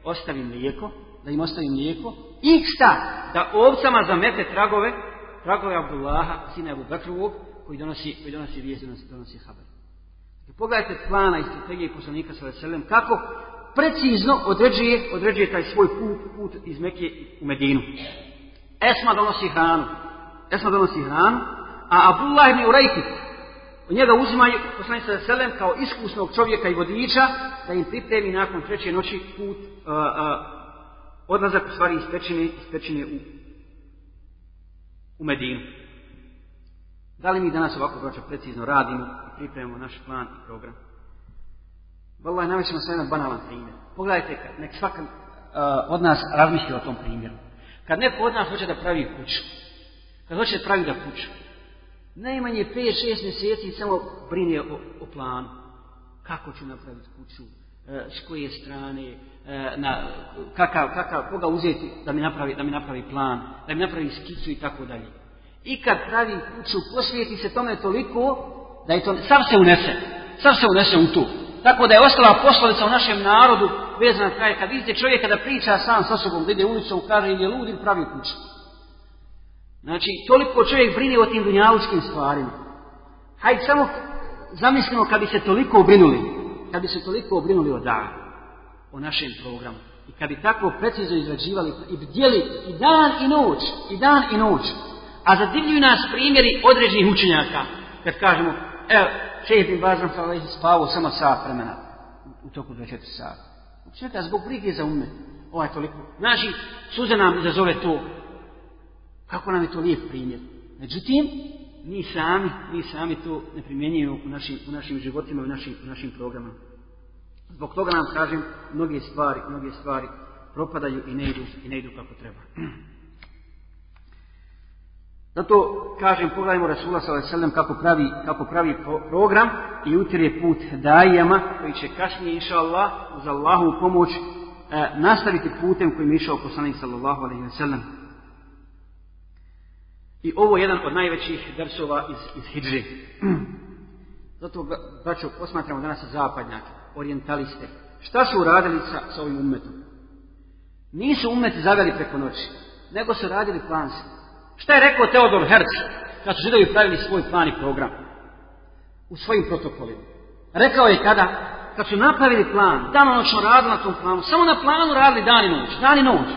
ostavi mlijeko, da im ostavi mlijeko i šta? Da ovcama zamete tragove, tragove Abdullaha, sina Ebu Bekrovog, koji donosi, koji donosi vijest, donosi, donosi haber. Dakle, pogledajte plana i strategije poslanika sa veselem, kako precizno određuje, određuje taj svoj put, put iz Mekije u Medinu. Esma donosi hranu. Esma donosi hranu, a Abdullah ibn Urajkit, od njega uzimaju poslanik veselem kao iskusnog čovjeka i vodiča, da im pripremi nakon treće noći put, uh, uh, odlazak u stvari iz pećine u, u Medinu. Da li mi danas ovako braćo precizno radimo i pripremamo naš plan i program? Wallahi, namećemo sve jedan banalan primjer. Pogledajte, kad nek svaka uh, od nas razmisli o tom primjeru. Kad neko od nas hoće da pravi kuću, kad hoće da pravi da kuću, najmanje 5-6 mjeseci samo brine o, o planu. Kako ću napraviti kuću, s koje strane, na kakav, kakav, koga uzeti da mi napravi, da mi napravi plan, da mi napravi skicu i tako dalje. I kad pravi kuću, posvijeti se tome toliko da je to, sam se unese, sam se unese u tu. Tako da je ostala poslovica u našem narodu vezana kraj, kad vidite čovjeka da priča sam sa sobom, da ide ulicom, kaže ili je lud pravi kuću. Znači, toliko čovjek brine o tim dunjalučkim stvarima. Hajde samo zamislimo kad bi se toliko brinuli, kad bi se toliko obrinuli o davi, o našem programu. I kad bi tako precizno izrađivali i bdjeli i dan i noć, i dan i noć, a zadivljuju nas primjeri određenih učenjaka, kad kažemo, evo, šeheh bin Bazan spavao samo sat vremena u toku 24 sata. Čeka, zbog brige za umet, ovaj toliko. Znači, suze nam izazove to. Kako nam je to lijep primjer. Međutim, mi sami, mi sami to ne primjenjujemo u našim, u našim životima, u našim, u našim programama. Zbog toga nam kažem, mnoge stvari, mnoge stvari propadaju i ne idu, i ne idu kako treba. Zato kažem, pogledajmo Rasula s.a.v. kako pravi, kako pravi program i utire put dajama koji će kasnije, inša Allah, uz Allahu pomoć, e, nastaviti putem kojim je išao poslanik sallallahu alaihi sallam. I ovo je jedan od najvećih drsova iz, iz Hidži. Zato, braćo, posmatramo danas zapadnjake, orientaliste. Šta su uradili sa, sa ovim umetom? Nisu umet zaveli preko noći, nego su radili planski. Šta je rekao Teodor Herz kad su židovi pravili svoj plan i program? U svojim protokolima. Rekao je kada? Kad su napravili plan, danonoćno radili na tom planu, samo na planu radili dan i noć, dan i noć.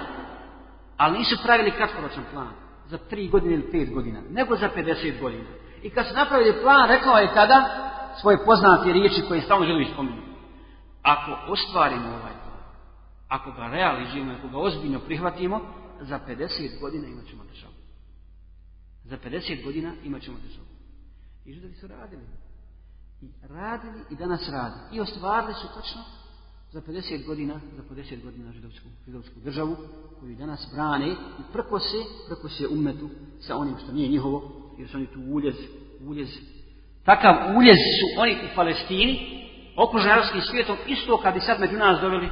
Ali nisu pravili kratkoročan plan, za tri godine ili pet godina, nego za 50 godina. I kad su napravili plan, rekao je kada? Svoje poznate riječi koje stalno želi spominjati. Ako ostvarimo ovaj plan, ako ga realizujemo, ako ga ozbiljno prihvatimo, za 50 godina imat ćemo državu. Za 50 godina imat ćemo državu. I židovi su radili. I radili i danas radi. I ostvarili su točno za 50 godina, za 50 godina židovsku, židovsku državu koju danas brane i prkose, prkose umetu sa onim što nije njihovo, jer su oni tu uljez, uljez. Takav uljez su oni u Palestini, okružen arabskim svijetom, isto kad bi sad među nas doveli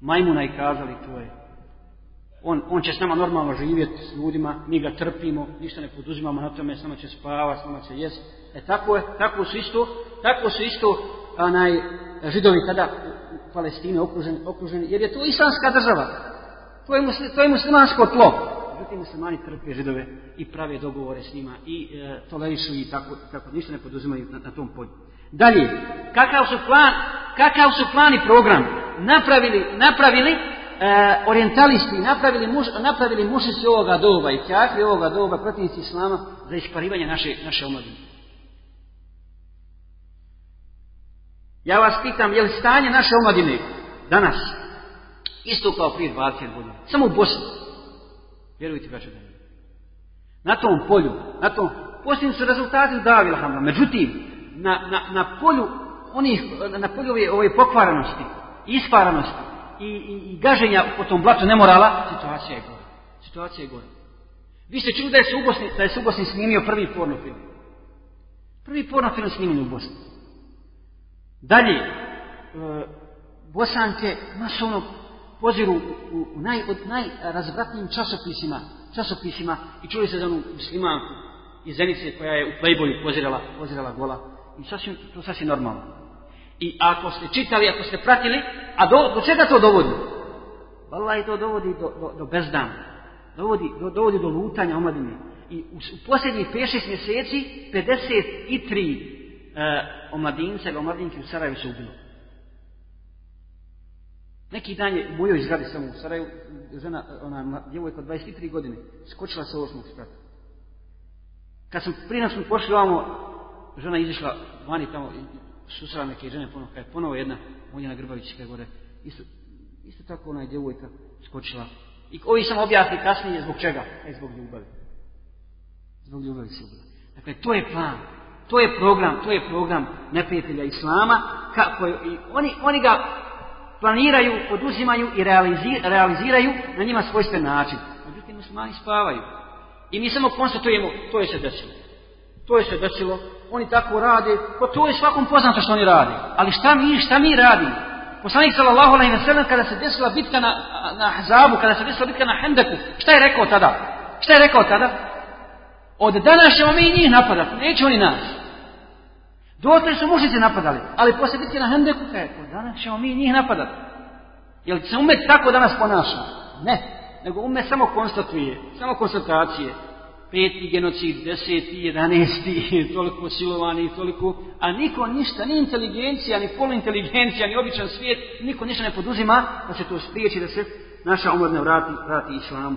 majmuna i kazali to je on, on će s nama normalno živjeti s ljudima, mi ga trpimo, ništa ne poduzimamo na tome, s nama će spavati, s nama će jest. E tako je, tako su isto, tako su isto onaj, židovi tada u Palestini okruženi, okruženi, jer je to islamska država. To je, musli, to je muslimansko tlo. Međutim, muslimani trpe židove i prave dogovore s njima i e, tolerišu i tako, tako ništa ne poduzimaju na, na tom polju. Dalje, kakav su plan, kakav su plan i program napravili, napravili e, orientalisti napravili, muž, napravili mušici ovoga doba i kafri ovoga doba, protivnici islama, za isparivanje naše, naše omladine. Ja vas pitam, je li stanje naše omladine danas isto kao prije 20 godina? Samo u Bosni. Vjerujte, braćo da Na tom polju, na tom, posljednji su rezultati davila hamla. Međutim, na, na, na polju onih, na polju ove, ove pokvaranosti, isparanosti, i, i, i gaženja po tom blatu nemorala, situacija je gora. Situacija je gora. Vi ste čuli da je se u Bosni, da je se u Bosni snimio prvi porno film. Prvi porno film snimljen u Bosni. Dalje, e, Bosanke masovno poziru u, u naj, od najrazvratnijim časopisima, časopisima i čuli se za onu muslimanku iz Zenice koja je u Playboyu pozirala, pozirala gola. I sasvim, to sasvim normalno. I ako ste čitali, ako ste pratili, a do, do čega to dovodi? Wallahi to dovodi do, do, do bezdana. Dovodi do, dovodi do lutanja omladine. I u, u posljednjih 5-6 mjeseci 53 e, omladinca ili u Sarajevu se ubilo. Neki dan je u mojoj izgradi samo u Sarajevu, žena, ona djevojka od 23 godine, skočila sa osmog sprata. Kad sam prije nas pošli ovamo, žena izišla vani tamo, susrela neke žene ponovo, kada je ponovo jedna Monjena Grbavić, kada gore, isto, isto tako ona je djevojka skočila. I ovi sam objasni kasnije zbog čega? E, zbog ljubavi. Zbog ljubavi se. Dakle, to je plan. To je program, to je program neprijatelja Islama, kako je, i oni, oni ga planiraju, poduzimaju i realiziraju na njima svojstven način. Međutim, muslimani spavaju. I mi samo konstatujemo, to je se desilo. To je se desilo, oni tako rade, pa to je svakom poznato što oni rade. Ali šta mi, šta mi radimo? Poslanik sallallahu alejhi ve sellem kada se desila bitka na na Ahzabu, kada se desila bitka na Hendeku, šta je rekao tada? Šta je rekao tada? Od danas ćemo mi njih napadati, neće oni nas. Dotle su mušici napadali, ali posle bitke na Hendeku, kaj, od danas ćemo mi njih napadati. Jel se umet tako danas ponaša? Ne, nego umet samo konstatuje, samo konstatacije. Peti genocid, deseti, jedanesti, toliko silovani, toliko, a niko ništa, ni inteligencija, ni poluinteligencija, ni običan svijet, niko ništa ne poduzima da se to spriječi, da se naša umorna vrati, vrati islamu.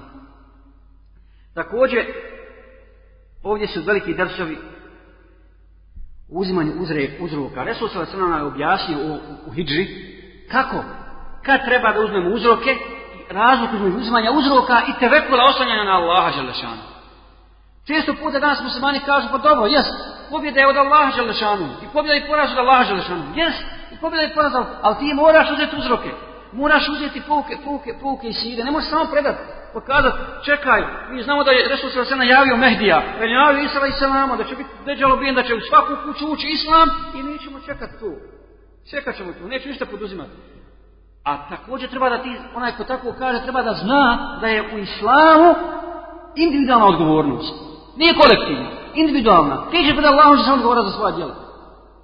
Također, ovdje su veliki drsovi uzimanju uzre, uzroka. Resul nam je objasnio u, u Hidži kako, kad treba da uzmemo uzroke, razliku između uzimanja uzroka i tevekula oslanjanja na Allaha Želešanu. Često puta danas muslimani kažu, pa dobro, jes, pobjeda je od Allaha Želešanu. I pobjeda je poraz od Allaha Želešanu. Jes, i pobjeda je poraz ali ti moraš uzeti uzroke. Moraš uzeti pouke, pouke, pouke i side. Ne možeš samo predati, pokazati, čekaj, mi znamo da je Resul se se najavio Mehdija, da je najavio Isra i Selama, da će biti deđalo bijen, da će u svaku kuću ući Islam i mi ćemo čekati tu. Čekat ćemo tu, neću ništa poduzimati. A također treba da ti, onaj ko tako kaže, treba da zna da je u islamu individualna odgovornost. Nije kolektivna, individualna. Ti će pred Allahom što se odgovora za svoja djela.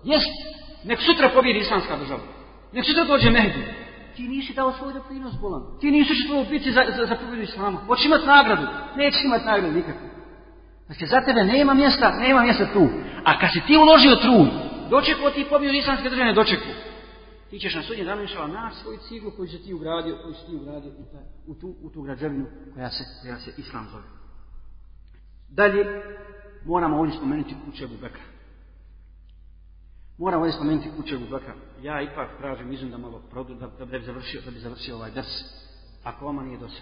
Jest, nek sutra pobjedi islamska država. Nek sutra dođe Mehdi. Ti nisi dao svoj doprinos bolan. Ti nisi što u biti za, za, za pobjedu islama. Hoće imati nagradu. Neće imati nagradu nikakvu. Znači, za tebe nema mjesta, nema mjesta tu. A kad si ti uložio trud, dočekao ti pobjedu islamske države, ne dočekao ti ćeš na sudnjem danu išala naći svoju ciglu koju si ti ugradio, koju si ti ugradio u, ta, u, tu, u tu građevinu koja se, koja se Islam zove. Dalje, moramo ovdje spomenuti kuće Ebu Bekra. Moramo ovdje spomenuti kuće Ebu Bekra. Ja ipak tražim izum da malo produ, da, da, bi završio, da bi završio ovaj drs. Ako vama nije dosa.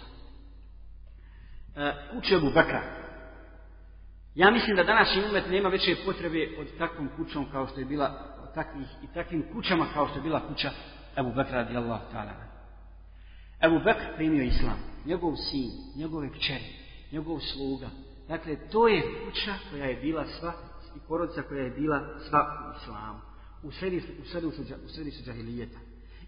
E, kuće Ebu Bekra. Ja mislim da današnji umet nema veće potrebe od takvom kućom kao što je bila takvih i takvim kućama kao što je bila kuća Ebu Bekra radijallahu ta'ala. Ebu Bekr primio islam, njegov sin, njegove kćeri, njegov sluga. Dakle, to je kuća koja je bila sva i porodica koja je bila sva u islamu. U središtu, džahilijeta.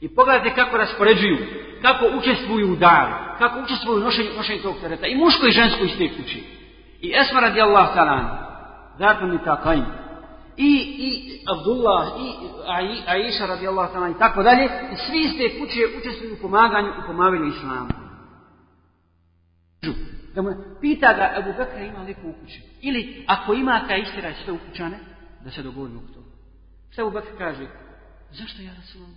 I pogledajte kako raspoređuju, kako učestvuju u daru, kako učestvuju u nošenju, nošenju tog tereta. I muško i žensko iz te kuće. I Esma radijallahu ta'ala, zatim i takajim, i, i Abdullah, i Aisha radijallahu ta'ala i tako dalje, i svi iz te kuće učestvuju u pomaganju, u pomaganju islamu. Da mu pita ga, Abu Bakra ima lijepo u kući. Ili, ako ima, kaj istiraj sve ukućane, da se dogovorimo u to. Šta Abu Bakra kaže? Zašto ja Rasulullah?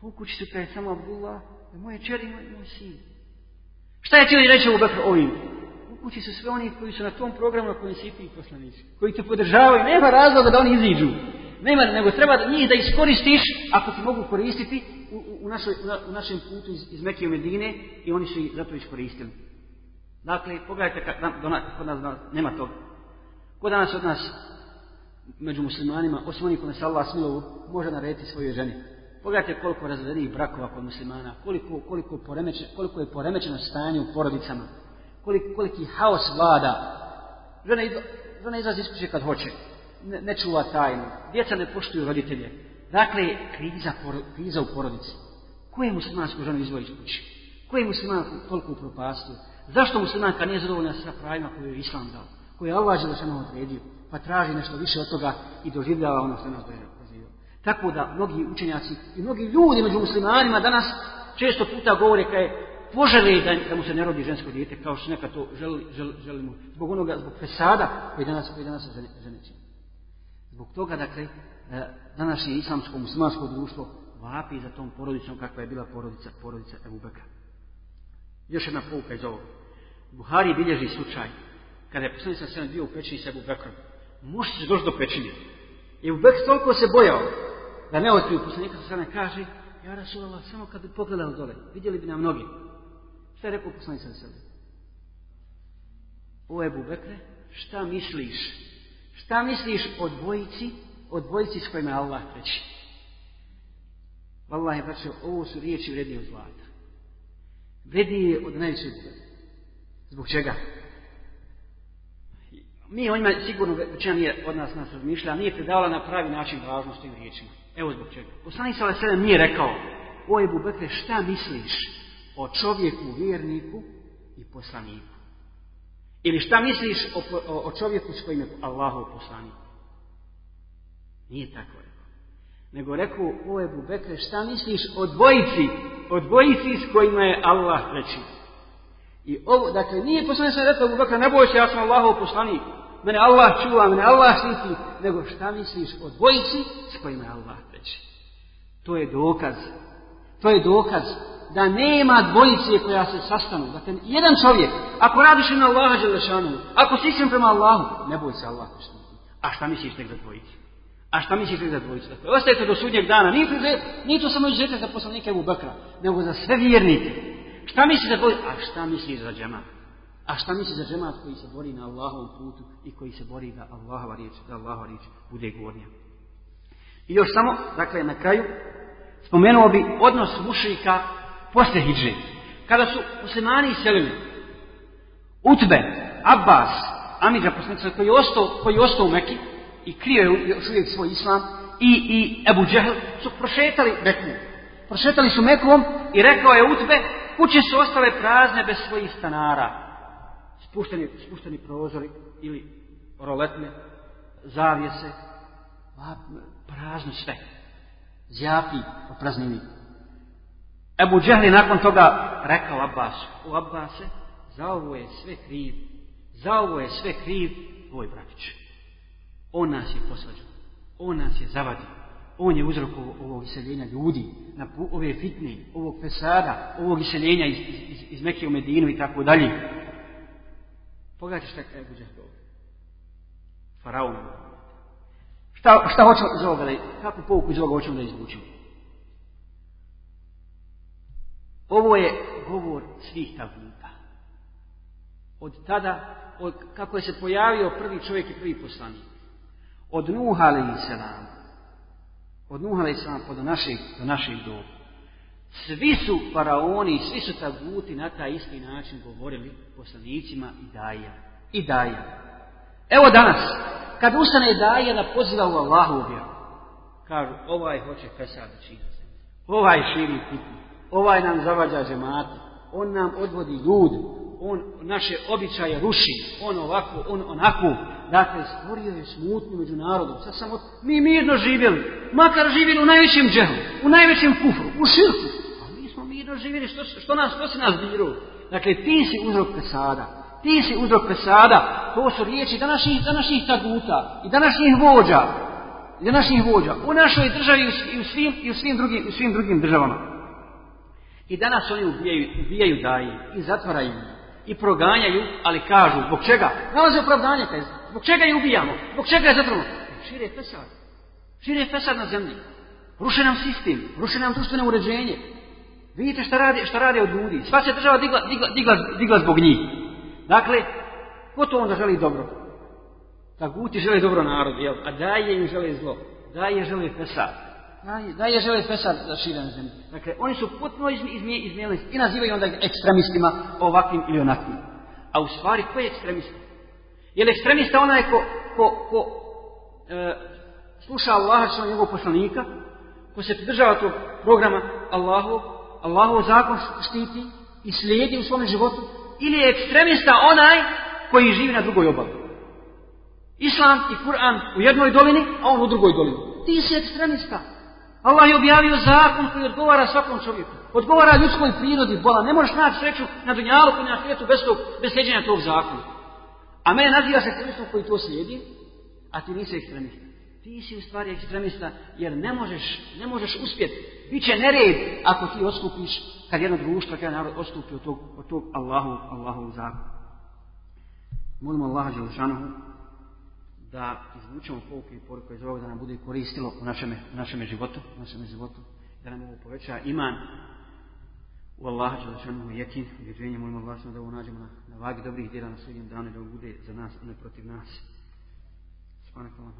Po u kući su kaj samo Abdullah, moje čeri i moj, moj sin. Šta je htjeli reći Abu Bakra ovim? kući su sve oni koji su na tom programu na kojem si ti poslanici. Koji te podržavaju. Nema razloga da oni iziđu. Nema, nego treba da njih da iskoristiš, ako ti mogu koristiti, u, u, u, našoj, u našem putu iz, iz Mekije Medine i oni su ih zato iskoristili. Dakle, pogledajte, kad, kod nas nema toga. Ko danas od nas, među muslimanima, osim oni koji se Allah smilovu, može narediti svojoj ženi. Pogledajte koliko razvedenih brakova kod muslimana, koliko, koliko, poremeće, koliko je poremećeno stanje u porodicama koliki, koliki haos vlada. Žena, žena izlazi iz kuće kad hoće. Ne, ne čuva tajnu. Djeca ne poštuju roditelje. Dakle, kriza, por, kriza u porodici. Ko je muslimansku ženu izvoji iz kuće? Ko je muslimanku toliko upropastio? Zašto muslimanka nije zadovoljna sa pravima koje je Islam dao? Koje je Allah Želešanu odredio? Pa traži nešto više od toga i doživljava ono što nas dozivio. Tako da mnogi učenjaci i mnogi ljudi među muslimanima danas često puta govore kaj požele da, da mu se ne rodi žensko dijete, kao što neka to želi, želi, želimo, zbog onoga, zbog fesada koji danas, koji danas žene, ženeći. Zbog toga, dakle, e, današnje islamsko, muslimansko društvo vapi za tom porodicom kakva je bila porodica, porodica Ebu Bekra. Još jedna pouka iz ovoga. Buhari bilježi slučaj, kada je poslanik sa bio u pećini sa Ebu Bekrom, može se doći do pećine. I Ebu Bekr toliko se bojao da ne otkriju poslanika sa kaže, ja Rasulallah, samo kad bi pogledao dole, vidjeli bi nam noge. Šta je rekao poslanik sa sebe? O Ebu Bekre, šta misliš? Šta misliš o dvojici, o dvojici s kojima Allah treći? Allah je braćo, ovo su riječi vrednije od zlata. Vrednije od najvećeg Zbog čega? Mi o njima sigurno većina nije od nas nas razmišlja, nije predavala na pravi način važnost tim riječima. Evo zbog čega. Poslanik sa sebe nije rekao, o Ebu šta misliš o čovjeku vjerniku i poslaniku. Ili šta misliš o, o, o čovjeku s kojim je Allahov poslanik? Nije tako rekao. Nego rekao, o Ebu Bekre, šta misliš o dvojici, o dvojici s kojima je Allah reći? I ovo, dakle, nije poslanik sam rekao, Bekra, ne boj se, ja sam Allahov poslanik. Mene Allah čuva, mene Allah štiti. Nego šta misliš o dvojici s kojima je Allah treći. To je dokaz. To je dokaz da nema dvojice koja se sastanu. Dakle, jedan čovjek, ako radiš na Allaha Đelešanu, ako si iskren prema Allahu, ne boj se Allah štiti. A šta misliš tek za? A šta misliš tek za dvojicu? Dakle, ostajete do sudnjeg dana. Nije, to samo izuzetak za poslanike Ebu Bakra, nego za sve vjernike. Šta misliš za dvojicu? A šta misliš za džemat? A šta misliš za džemat koji se bori na Allahovom putu i koji se bori da Allahova riječ, da Allahova riječ bude gornja? I još samo, dakle, na kraju, spomenuo bi odnos mušika posle hijđe. Kada su muslimani iselili, Utbe, Abbas, Amidža poslanica koji je ostao, koji je ostao u Meki i krio je još uvijek svoj islam i, i Ebu Džehl su prošetali Meku. Prošetali su Mekom i rekao je Utbe, kuće su ostale prazne bez svojih stanara. Spušteni, spušteni prozori ili roletne, zavijese, prazno sve. Zjapi po praznini. Ebu Džehli nakon toga rekao Abbasu, u Abbase, za ovo je sve kriv, za ovo je sve kriv tvoj bratić. On nas je posvađao, on nas je zavadio, on je uzrok ovog iseljenja ljudi, ove fitne, ovog pesada, ovog iseljenja iz, iz, iz Mekije u Medinu i tako dalje. Pogledajte šta je Džehli ovdje. Faraon. Šta, šta hoćemo iz ovoga, kakvu pouku iz ovoga hoćemo da izvučemo? Ovo je govor svih taguta. Od tada, od, kako je se pojavio prvi čovjek i prvi poslanik. Od Nuha salam, od Nuha alaih salam pa do našeg, do našeg doba. Svi su faraoni, svi su taguti na taj isti način govorili poslanicima i daja. I daja. Evo danas, kad ustane daja da poziva u Allahu vjeru, kažu, ovaj hoće fesad čini Ovaj širi fitnu ovaj nam zavađa žemate, on nam odvodi ljude, on naše običaje ruši, on ovako, on onako. Dakle, stvorio je smutnju među narodom. Sad samo mi mirno živjeli, makar živjeli u najvećem džehu, u najvećem kufru, u širku. A mi smo mirno živjeli, što, što nas, što se nas diru? Dakle, ti si uzrok pesada. Ti si uzrok pesada. To su riječi današnjih, današnjih taguta i današnjih vođa. I današnjih vođa. U našoj državi i u svim, i u svim, drugim, u svim drugim državama. I danas oni ubijaju, ubijaju daje i zatvaraju i proganjaju, ali kažu, zbog čega? Nalaze opravdanje, kaj, zbog čega je ubijamo? Zbog čega je zatvorimo? Šire fesad. Šire fesad na zemlji. Ruše nam sistem, ruše nam društveno uređenje. Vidite šta radi, šta radi od ljudi. Sva se država digla, digla, digla, digla zbog njih. Dakle, ko to onda želi dobro? Taguti žele dobro narodu, jel? a daje im žele zlo. Daje žele fesad da je žele fesad za šire na zemlji. Dakle, oni su potpuno izmijenili i nazivaju onda ekstremistima ovakvim ili onakvim. A u stvari, ko je ekstremista? Je li ekstremista onaj ko, ko, ko e, sluša Allaha što njegovog poslanika, ko se pridržava tog programa Allahu, Allahov zakon štiti i slijedi u svom životu, ili je ekstremista onaj koji živi na drugoj obali. Islam i Kur'an u jednoj dolini, a on u drugoj dolini. Ti si ekstremista. Allah je objavio zakon koji odgovara svakom čovjeku. Odgovara ljudskoj prirodi, bola. Ne možeš naći sreću na dunjalu koji na svijetu bez, tog, bez sljeđenja tog zakona. A mene naziva se ekstremistom koji to slijedi, a ti nisi ekstremista. Ti si u stvari ekstremista jer ne možeš, ne možeš uspjeti. Biće nered ako ti odstupiš kad jedno društvo, kad narod odstupi od tog, od tog Allahu, Allahu zakona. Molimo Allaha Đelešanohu da izvučemo pouke i poruke iz ovoga da nam bude koristilo u našem, našem životu, u našem životu, da nam ovo poveća iman u Allaha Đelešanu jekin, ubjeđenje, molimo glasno da ovo nađemo na, na vagi dobrih djela na sudnjem danu, da ovo bude za nas, a ne protiv nas. Subhanak Allah,